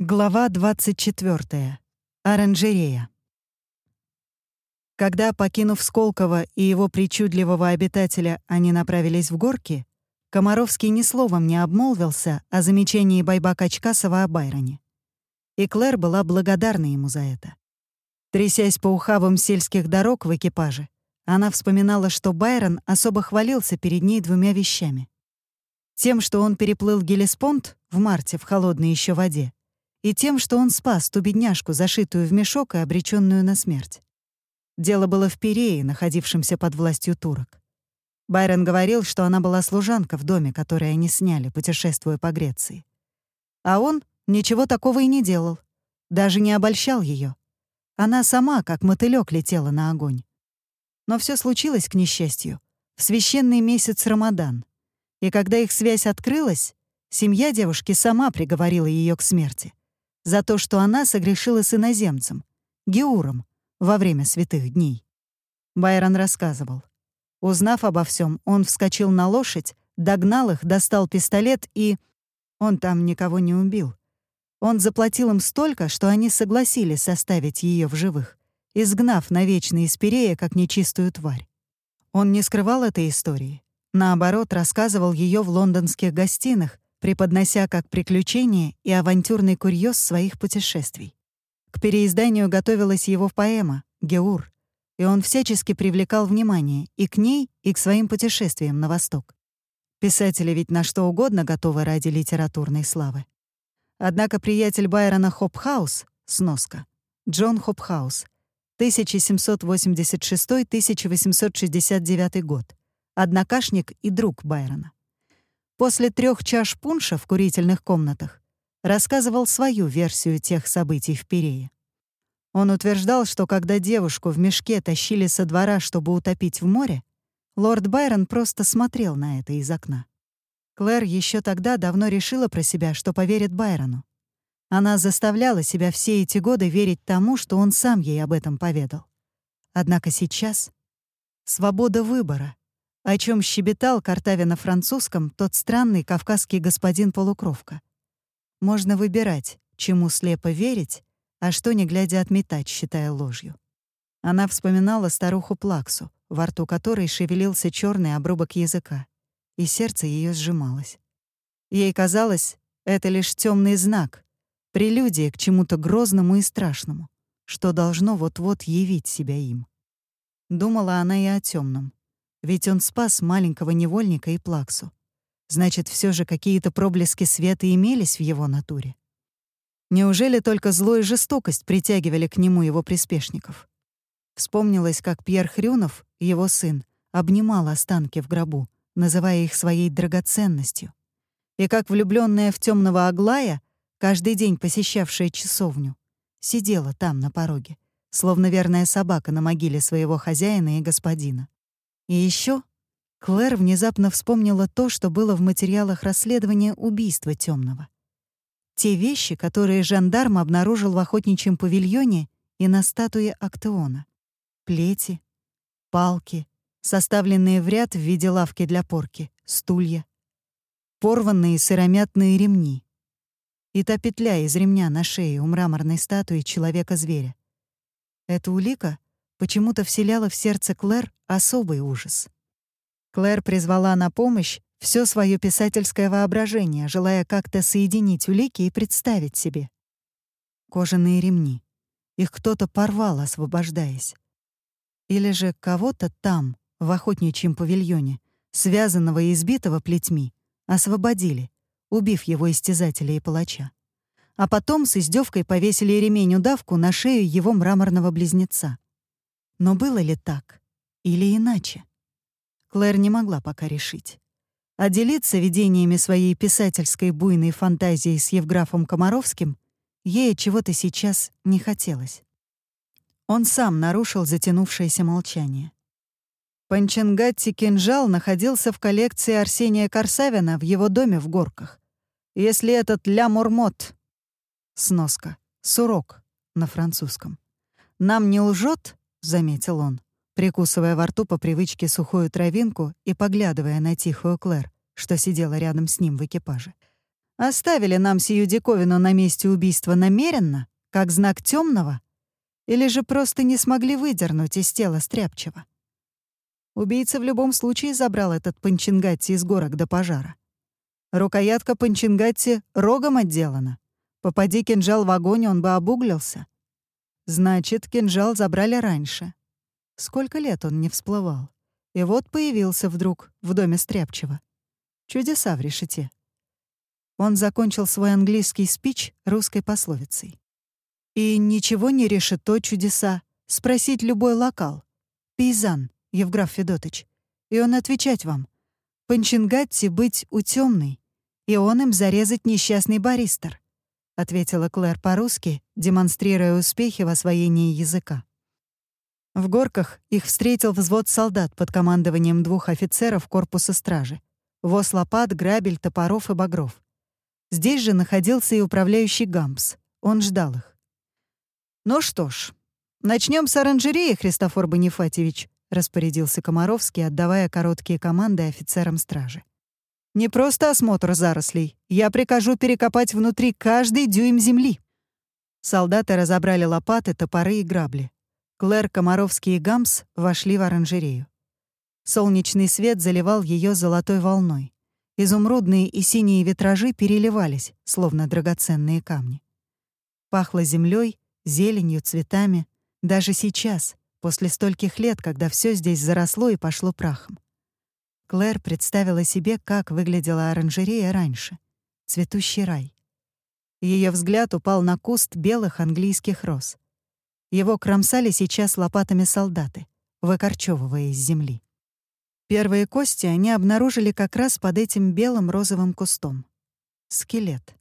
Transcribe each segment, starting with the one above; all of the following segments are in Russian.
Глава 24. Оранжерея. Когда, покинув Сколково и его причудливого обитателя, они направились в горки, Комаровский ни словом не обмолвился о замечании Байбака Чкасова о Байроне. И Клэр была благодарна ему за это. Трясясь по ухабам сельских дорог в экипаже, она вспоминала, что Байрон особо хвалился перед ней двумя вещами. Тем, что он переплыл Гелеспонд в марте в холодной еще воде, и тем, что он спас ту бедняжку, зашитую в мешок и обреченную на смерть. Дело было в Перее, находившемся под властью турок. Байрон говорил, что она была служанка в доме, который они сняли, путешествуя по Греции. А он ничего такого и не делал, даже не обольщал ее. Она сама, как мотылёк, летела на огонь. Но все случилось, к несчастью, в священный месяц Рамадан. И когда их связь открылась, семья девушки сама приговорила ее к смерти за то, что она согрешила с иноземцем, Геуром, во время святых дней. Байрон рассказывал. Узнав обо всем, он вскочил на лошадь, догнал их, достал пистолет и... Он там никого не убил. Он заплатил им столько, что они согласились оставить ее в живых, изгнав навечно из Перея как нечистую тварь. Он не скрывал этой истории. Наоборот, рассказывал ее в лондонских гостиных, преподнося как приключение и авантюрный курьез своих путешествий. К переизданию готовилась его поэма «Геур», и он всячески привлекал внимание и к ней, и к своим путешествиям на восток. Писатели ведь на что угодно готовы ради литературной славы. Однако приятель Байрона Хопхаус, сноска, Джон Хопхаус, 1786-1869 год, однокашник и друг Байрона после трех чаш пунша в курительных комнатах рассказывал свою версию тех событий в Перее. Он утверждал, что когда девушку в мешке тащили со двора, чтобы утопить в море, лорд Байрон просто смотрел на это из окна. Клэр еще тогда давно решила про себя, что поверит Байрону. Она заставляла себя все эти годы верить тому, что он сам ей об этом поведал. Однако сейчас свобода выбора, о чем щебетал Картаве на французском тот странный кавказский господин-полукровка. Можно выбирать, чему слепо верить, а что, не глядя, отметать, считая ложью. Она вспоминала старуху Плаксу, во рту которой шевелился черный обрубок языка, и сердце ее сжималось. Ей казалось, это лишь темный знак, прелюдия к чему-то грозному и страшному, что должно вот-вот явить себя им. Думала она и о темном, ведь он спас маленького невольника и плаксу. Значит, все же какие-то проблески света имелись в его натуре. Неужели только зло и жестокость притягивали к нему его приспешников? Вспомнилось, как Пьер Хрюнов, его сын, обнимал останки в гробу, называя их своей драгоценностью. И как влюбленная в темного Аглая, каждый день посещавшая часовню, сидела там на пороге, словно верная собака на могиле своего хозяина и господина. И еще Клэр внезапно вспомнила то, что было в материалах расследования убийства темного. Те вещи, которые жандарм обнаружил в охотничьем павильоне и на статуе Актеона. Плети, палки, составленные в ряд в виде лавки для порки, стулья, порванные сыромятные ремни и та петля из ремня на шее у мраморной статуи человека-зверя. Эта улика почему-то вселяла в сердце Клэр особый ужас. Клэр призвала на помощь все свое писательское воображение, желая как-то соединить улики и представить себе. Кожаные ремни. Их кто-то порвал, освобождаясь. Или же кого-то там, в охотничьем павильоне, связанного и избитого плетьми, освободили, убив его истязателя и палача. А потом с издевкой повесили ремень-удавку на шею его мраморного близнеца. Но было ли так? Или иначе? Клэр не могла пока решить. А делиться видениями своей писательской буйной фантазии с Евграфом Комаровским ей чего-то сейчас не хотелось. Он сам нарушил затянувшееся молчание. Панченгатти кинжал находился в коллекции Арсения Корсавина в его доме в Горках. Если этот «ля мурмот» — сноска, сурок на французском, нам не лжет, — заметил он, прикусывая во рту по привычке сухую травинку и поглядывая на тихую Клэр, что сидела рядом с ним в экипаже. Оставили нам сию диковину на месте убийства намеренно, как знак темного, или же просто не смогли выдернуть из тела стряпчего? Убийца в любом случае забрал этот Панчингатти из горок до пожара. Рукоятка Панчингатти рогом отделана. Попади кинжал в огонь, он бы обуглился. Значит, кинжал забрали раньше. Сколько лет он не всплывал. И вот появился вдруг в доме Стряпчева. Чудеса в решете. Он закончил свой английский спич русской пословицей. «И ничего не решит то чудеса. Спросить любой локал. Пейзан, Евграф Федотыч. И он отвечать вам. Панчингатти быть у темной, и он им зарезать несчастный баристер», — ответила Клэр по-русски, демонстрируя успехи в освоении языка. В горках их встретил взвод солдат под командованием двух офицеров корпуса стражи. Воз лопат, грабель, топоров и багров. Здесь же находился и управляющий Гампс. Он ждал их. «Ну что ж, начнем с оранжереи, Христофор Бонифатьевич», — распорядился Комаровский, отдавая короткие команды офицерам стражи. «Не просто осмотр зарослей. Я прикажу перекопать внутри каждый дюйм земли». Солдаты разобрали лопаты, топоры и грабли. Клэр, Комаровский и Гамс вошли в оранжерею. Солнечный свет заливал ее золотой волной. Изумрудные и синие витражи переливались, словно драгоценные камни. Пахло землей, зеленью, цветами. Даже сейчас, после стольких лет, когда все здесь заросло и пошло прахом. Клэр представила себе, как выглядела оранжерея раньше. Цветущий рай. Ее взгляд упал на куст белых английских роз. Его кромсали сейчас лопатами солдаты, выкорчевывая из земли. Первые кости они обнаружили как раз под этим белым розовым кустом. Скелет.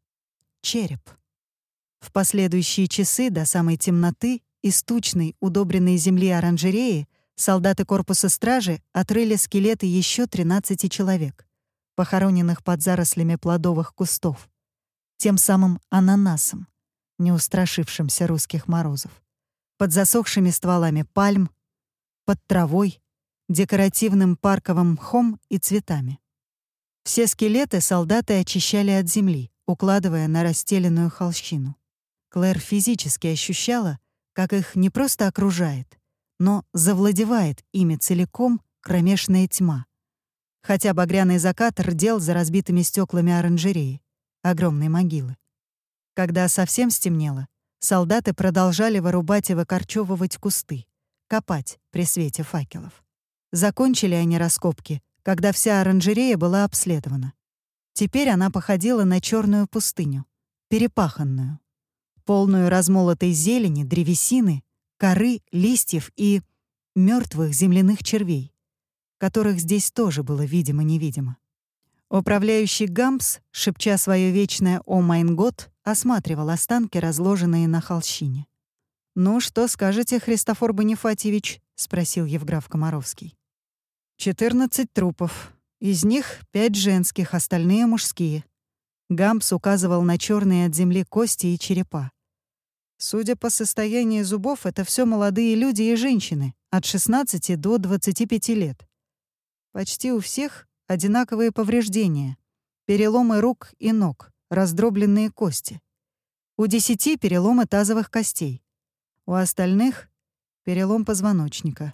Череп. В последующие часы до самой темноты из тучной, удобренной земли оранжереи солдаты корпуса стражи отрыли скелеты еще 13 человек, похороненных под зарослями плодовых кустов, тем самым ананасом, не устрашившимся русских морозов, под засохшими стволами пальм, под травой, декоративным парковым мхом и цветами. Все скелеты солдаты очищали от земли, укладывая на расстеленную холщину. Клэр физически ощущала, как их не просто окружает, но завладевает ими целиком кромешная тьма. Хотя багряный закат рдел за разбитыми стеклами оранжереи, огромной могилы. Когда совсем стемнело, солдаты продолжали вырубать и выкорчевывать кусты, копать при свете факелов. Закончили они раскопки, когда вся оранжерея была обследована. Теперь она походила на черную пустыню, перепаханную, полную размолотой зелени, древесины, коры, листьев и мертвых земляных червей, которых здесь тоже было видимо-невидимо. Управляющий Гампс, шепча свое вечное «O mein Gott», осматривал останки, разложенные на холщине. «Ну, что скажете, Христофор Бонифатьевич?» — спросил Евграф Комаровский. «Четырнадцать трупов. Из них пять женских, остальные мужские». Гампс указывал на черные от земли кости и черепа. Судя по состоянию зубов, это все молодые люди и женщины, от 16 до 25 лет. Почти у всех одинаковые повреждения. Переломы рук и ног, раздробленные кости. У десяти переломы тазовых костей. У остальных — перелом позвоночника.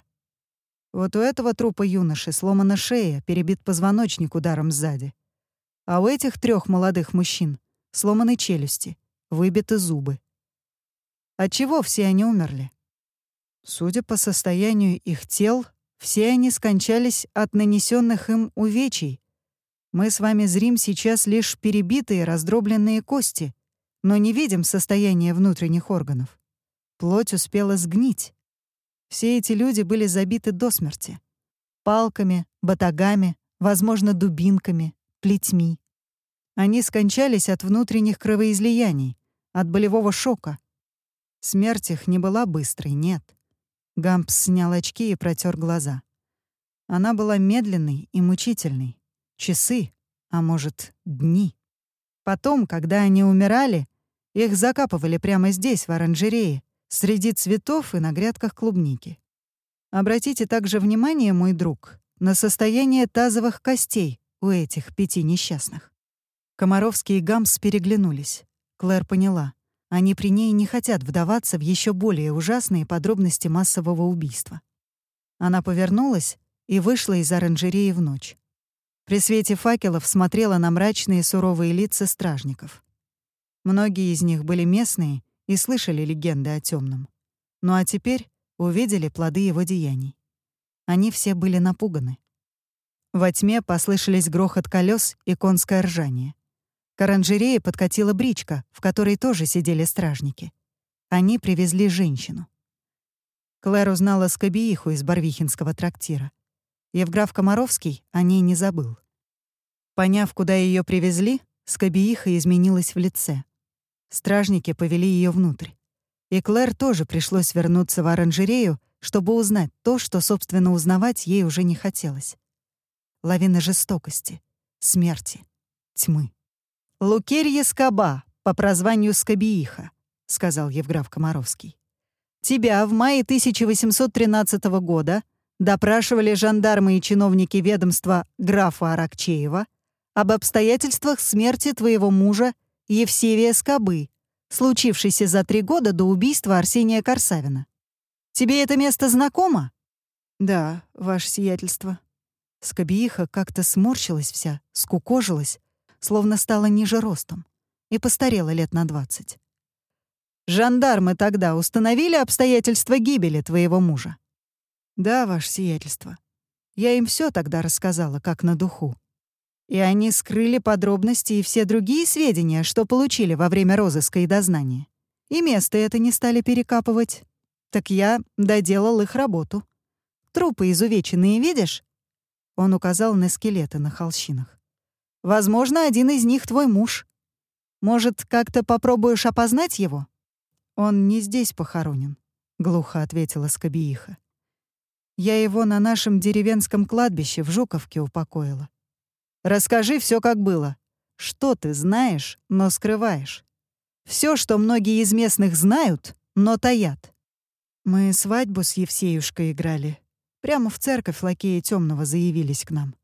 Вот у этого трупа юноши сломана шея, перебит позвоночник ударом сзади. А у этих трех молодых мужчин сломаны челюсти, выбиты зубы. От чего все они умерли? Судя по состоянию их тел, все они скончались от нанесенных им увечий. Мы с вами зрим сейчас лишь перебитые, раздробленные кости, но не видим состояния внутренних органов. Плоть успела сгнить. Все эти люди были забиты до смерти. Палками, батагами, возможно, дубинками, плетьми. Они скончались от внутренних кровоизлияний, от болевого шока. Смерть их не была быстрой, нет. Гампс снял очки и протер глаза. Она была медленной и мучительной. Часы, а может, дни. Потом, когда они умирали, их закапывали прямо здесь, в оранжерее, среди цветов и на грядках клубники. Обратите также внимание, мой друг, на состояние тазовых костей у этих пяти несчастных. Комаровский и Гамс переглянулись. Клэр поняла. Они при ней не хотят вдаваться в еще более ужасные подробности массового убийства. Она повернулась и вышла из оранжереи в ночь. При свете факелов смотрела на мрачные суровые лица стражников. Многие из них были местные и слышали легенды о темном. Ну а теперь увидели плоды его деяний. Они все были напуганы. Во тьме послышались грохот колес и конское ржание. К оранжерее подкатила бричка, в которой тоже сидели стражники. Они привезли женщину. Клэр узнала скобииху из Барвихинского трактира. Евграф Комаровский о ней не забыл. Поняв, куда ее привезли, скобииха изменилась в лице. Стражники повели ее внутрь. И Клэр тоже пришлось вернуться в оранжерею, чтобы узнать то, что, собственно, узнавать ей уже не хотелось. Лавина жестокости, смерти, тьмы. «Лукерья Скоба, по прозванию Скобииха», — сказал Евграф Комаровский. «Тебя в мае 1813 года допрашивали жандармы и чиновники ведомства графа Аракчеева об обстоятельствах смерти твоего мужа Евсевия Скобы, случившейся за три года до убийства Арсения Корсавина. Тебе это место знакомо?» «Да, ваше сиятельство». Скобииха как-то сморщилась вся, скукожилась, словно стала ниже ростом, и постарела лет на двадцать. «Жандармы тогда установили обстоятельства гибели твоего мужа?» «Да, ваше сиятельство. Я им все тогда рассказала, как на духу. И они скрыли подробности и все другие сведения, что получили во время розыска и дознания. И место это не стали перекапывать. Так я доделал их работу. Трупы изувеченные видишь?» Он указал на скелеты на холщинах. Возможно, один из них твой муж. Может, как-то попробуешь опознать его?» «Он не здесь похоронен», — глухо ответила Скобииха. «Я его на нашем деревенском кладбище в Жуковке упокоила. Расскажи все, как было. Что ты знаешь, но скрываешь? Все, что многие из местных знают, но таят. Мы свадьбу с Евсеюшкой играли. Прямо в церковь лакеи темного заявились к нам.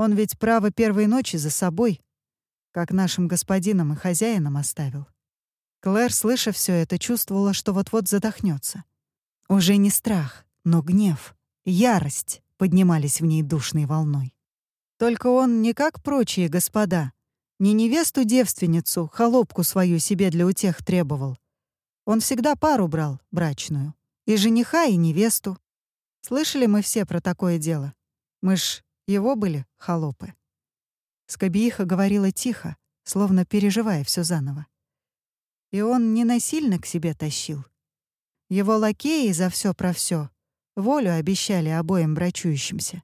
Он ведь право первой ночи за собой, как нашим господином и хозяином оставил. Клэр, слыша все это, чувствовала, что вот-вот задохнется. Уже не страх, но гнев, ярость поднимались в ней душной волной. Только он не как прочие господа, не невесту-девственницу, холопку свою себе для утех требовал. Он всегда пару брал, брачную, и жениха, и невесту. Слышали мы все про такое дело? Мы ж его были холопы. Скобииха говорила тихо, словно переживая все заново. И он не насильно к себе тащил. Его лакеи за все про все волю обещали обоим брачующимся.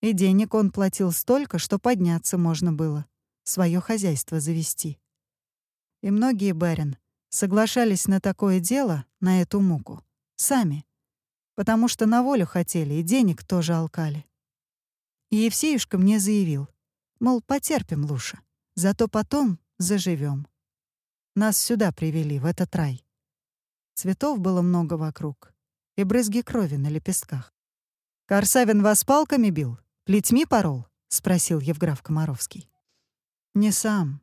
И денег он платил столько, что подняться можно было, свое хозяйство завести. И многие барин соглашались на такое дело, на эту муку, сами, потому что на волю хотели и денег тоже алкали. И Евсеюшка мне заявил, мол, потерпим лучше, зато потом заживем. Нас сюда привели, в этот рай. Цветов было много вокруг, и брызги крови на лепестках. «Корсавин вас палками бил? Плетьми порол?» — спросил Евграф Комаровский. «Не сам.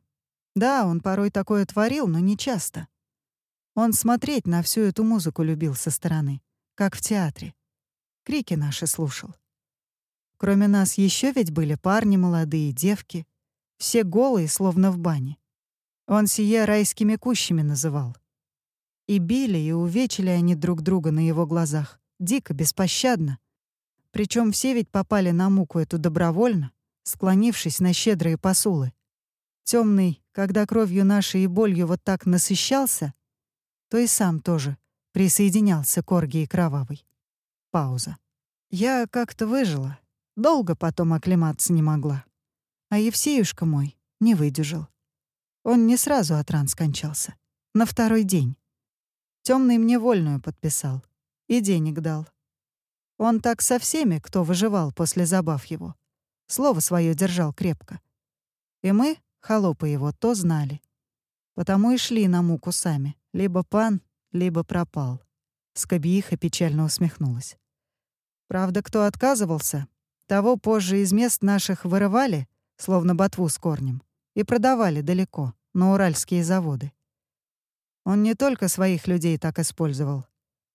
Да, он порой такое творил, но не часто. Он смотреть на всю эту музыку любил со стороны, как в театре. Крики наши слушал. Кроме нас еще ведь были парни молодые, девки. Все голые, словно в бане. Он сие райскими кущами называл. И били, и увечили они друг друга на его глазах. Дико, беспощадно. Причем все ведь попали на муку эту добровольно, склонившись на щедрые посулы. Темный, когда кровью нашей и болью вот так насыщался, то и сам тоже присоединялся к оргии кровавой. Пауза. Я как-то выжила, Долго потом оклематься не могла. А Евсеюшка мой не выдержал. Он не сразу от ран скончался. На второй день. Темный мне вольную подписал. И денег дал. Он так со всеми, кто выживал после забав его. Слово свое держал крепко. И мы, холопы его, то знали. Потому и шли на муку сами. Либо пан, либо пропал. Скобииха печально усмехнулась. Правда, кто отказывался, того позже из мест наших вырывали, словно ботву с корнем, и продавали далеко, на уральские заводы. Он не только своих людей так использовал.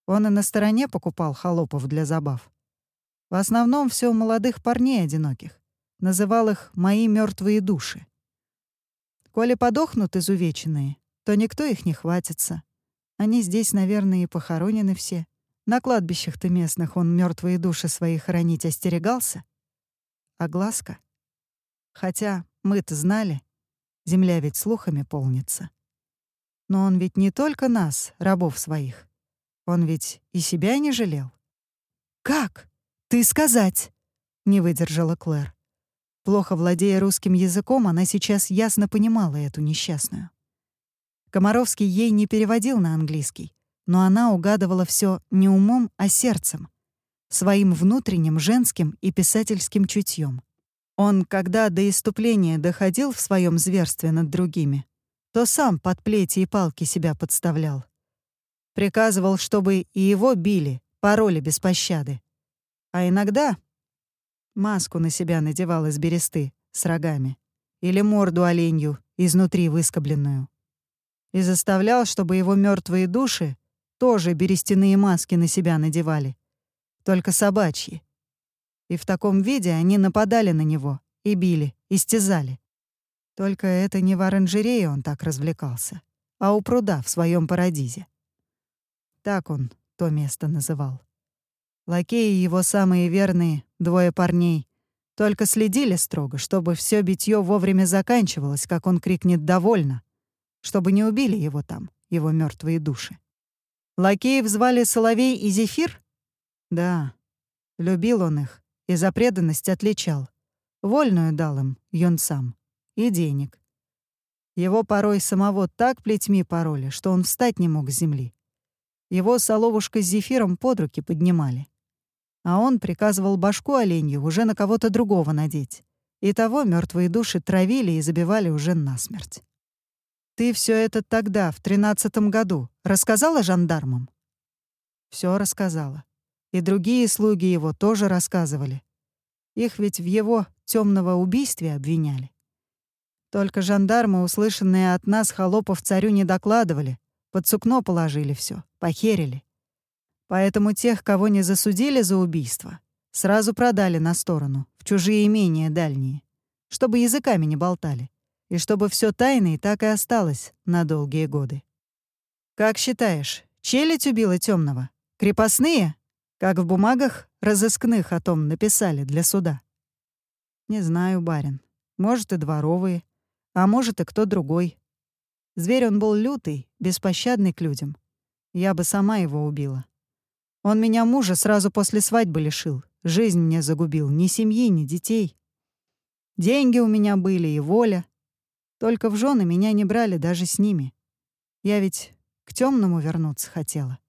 Он и на стороне покупал холопов для забав. В основном все молодых парней одиноких. Называл их «мои мертвые души». Коли подохнут изувеченные, то никто их не хватится. Они здесь, наверное, и похоронены все. На кладбищах-то местных он мертвые души свои хоронить остерегался. А глазка? Хотя мы-то знали, земля ведь слухами полнится. Но он ведь не только нас, рабов своих. Он ведь и себя не жалел. «Как? Ты сказать?» — не выдержала Клэр. Плохо владея русским языком, она сейчас ясно понимала эту несчастную. Комаровский ей не переводил на английский, но она угадывала все не умом, а сердцем, своим внутренним женским и писательским чутьем. Он, когда до иступления доходил в своем зверстве над другими, то сам под плети и палки себя подставлял. Приказывал, чтобы и его били, пароли без пощады. А иногда маску на себя надевал из бересты с рогами или морду оленью изнутри выскобленную. И заставлял, чтобы его мертвые души тоже берестяные маски на себя надевали, только собачьи. И в таком виде они нападали на него и били, истязали. Только это не в оранжерее он так развлекался, а у пруда в своем парадизе. Так он то место называл. Лакеи его самые верные, двое парней, только следили строго, чтобы все битье вовремя заканчивалось, как он крикнет «довольно», чтобы не убили его там, его мертвые души. Лакеев звали Соловей и Зефир? Да, любил он их и за преданность отличал. Вольную дал им, юнцам, и денег. Его порой самого так плетьми пороли, что он встать не мог с земли. Его соловушка с зефиром под руки поднимали. А он приказывал башку оленью уже на кого-то другого надеть. И того мертвые души травили и забивали уже насмерть. Ты все это тогда, в тринадцатом году, рассказала жандармам? Все рассказала. И другие слуги его тоже рассказывали. Их ведь в его темного убийстве обвиняли. Только жандармы, услышанные от нас, холопов царю не докладывали, под сукно положили все, похерили. Поэтому тех, кого не засудили за убийство, сразу продали на сторону, в чужие имения дальние, чтобы языками не болтали и чтобы все тайное так и осталось на долгие годы. Как считаешь, челядь убила темного? Крепостные? Как в бумагах разыскных о том написали для суда? Не знаю, барин. Может, и дворовые, а может, и кто другой. Зверь он был лютый, беспощадный к людям. Я бы сама его убила. Он меня мужа сразу после свадьбы лишил. Жизнь мне загубил. Ни семьи, ни детей. Деньги у меня были и воля. Только в жены меня не брали даже с ними. Я ведь к темному вернуться хотела.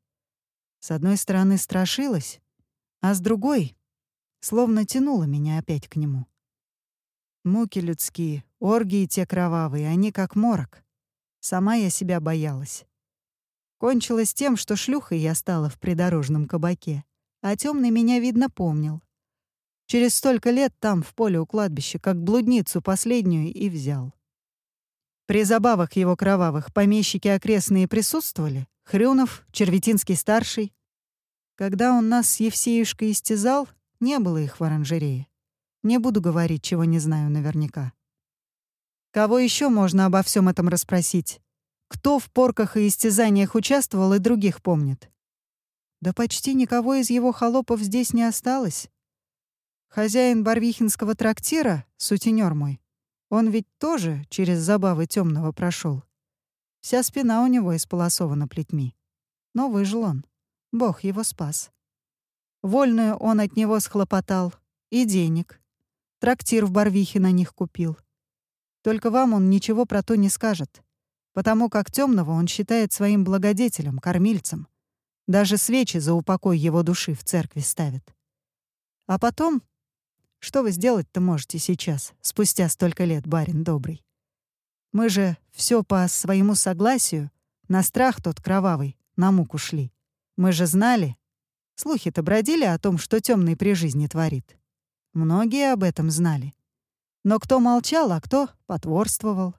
С одной стороны страшилась, а с другой словно тянула меня опять к нему. Муки людские, оргии те кровавые, они как морок. Сама я себя боялась. Кончилось тем, что шлюхой я стала в придорожном кабаке, а темный меня, видно, помнил. Через столько лет там, в поле у кладбища, как блудницу последнюю и взял. При забавах его кровавых помещики окрестные присутствовали? Хрюнов, Черветинский-старший? Когда он нас с Евсеюшкой истязал, не было их в оранжерее. Не буду говорить, чего не знаю наверняка. Кого еще можно обо всем этом расспросить? Кто в порках и истязаниях участвовал и других помнит? Да почти никого из его холопов здесь не осталось. Хозяин Барвихинского трактира, сутенер мой, он ведь тоже через забавы темного прошел. Вся спина у него исполосована плетьми. Но выжил он. Бог его спас. Вольную он от него схлопотал. И денег. Трактир в Барвихе на них купил. Только вам он ничего про то не скажет. Потому как темного он считает своим благодетелем, кормильцем. Даже свечи за упокой его души в церкви ставит. А потом что вы сделать-то можете сейчас, спустя столько лет, барин добрый? Мы же все по своему согласию, на страх тот кровавый, на муку шли. Мы же знали. Слухи-то бродили о том, что темный при жизни творит. Многие об этом знали. Но кто молчал, а кто потворствовал.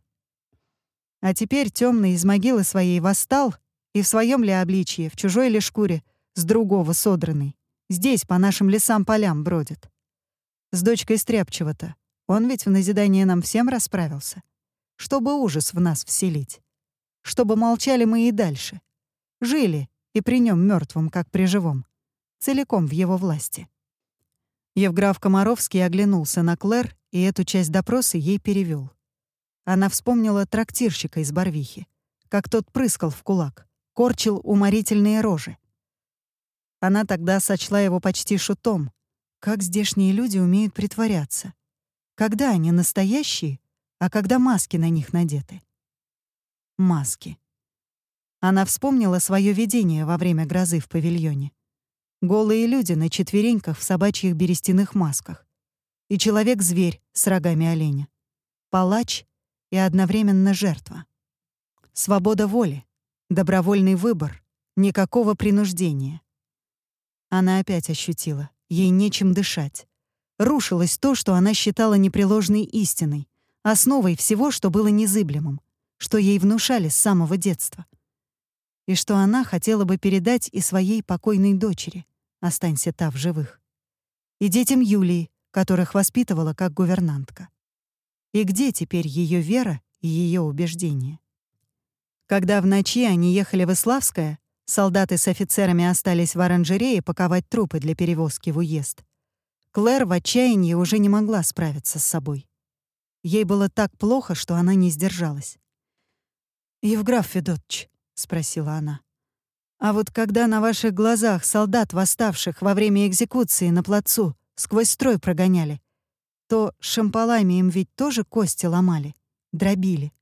А теперь темный из могилы своей восстал и в своем ли обличье, в чужой ли шкуре, с другого содранный, здесь по нашим лесам-полям бродит. С дочкой Стряпчего-то. Он ведь в назидание нам всем расправился. Чтобы ужас в нас вселить. Чтобы молчали мы и дальше. Жили, и при нем мертвым, как при живом. Целиком в его власти. Евграф Комаровский оглянулся на Клэр и эту часть допроса ей перевел. Она вспомнила трактирщика из Барвихи, как тот прыскал в кулак, корчил уморительные рожи. Она тогда сочла его почти шутом. Как здешние люди умеют притворяться? Когда они настоящие, а когда маски на них надеты? Маски. Она вспомнила свое видение во время грозы в павильоне. Голые люди на четвереньках в собачьих берестяных масках. И человек-зверь с рогами оленя. Палач и одновременно жертва. Свобода воли, добровольный выбор, никакого принуждения. Она опять ощутила, ей нечем дышать. Рушилось то, что она считала непреложной истиной, основой всего, что было незыблемым, что ей внушали с самого детства. И что она хотела бы передать и своей покойной дочери — останься та в живых. И детям Юлии, которых воспитывала как гувернантка. И где теперь ее вера и ее убеждения? Когда в ночи они ехали в Иславское, солдаты с офицерами остались в оранжерее паковать трупы для перевозки в уезд. Клэр в отчаянии уже не могла справиться с собой. Ей было так плохо, что она не сдержалась. «Евграф Федотович», — спросила она, а вот когда на ваших глазах солдат, восставших во время экзекуции на плацу, сквозь строй прогоняли, то шампалами им ведь тоже кости ломали, дробили.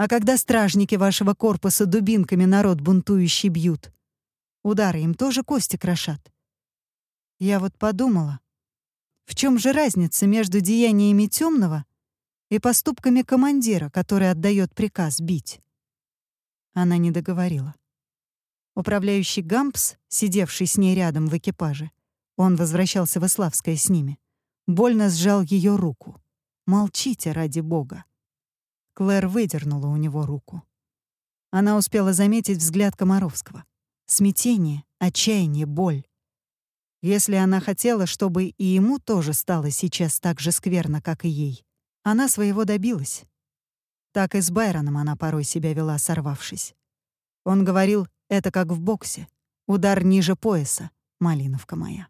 А когда стражники вашего корпуса дубинками народ бунтующий бьют, удары им тоже кости крошат. Я вот подумала, в чем же разница между деяниями темного и поступками командира, который отдает приказ бить? Она не договорила. Управляющий Гампс, сидевший с ней рядом в экипаже, он возвращался в Иславское с ними, больно сжал ее руку. «Молчите, ради бога!» Клэр выдернула у него руку. Она успела заметить взгляд Комаровского. Смятение, отчаяние, боль. Если она хотела, чтобы и ему тоже стало сейчас так же скверно, как и ей, она своего добилась. Так и с Байроном она порой себя вела, сорвавшись. Он говорил это как в боксе. Удар ниже пояса, малиновка моя.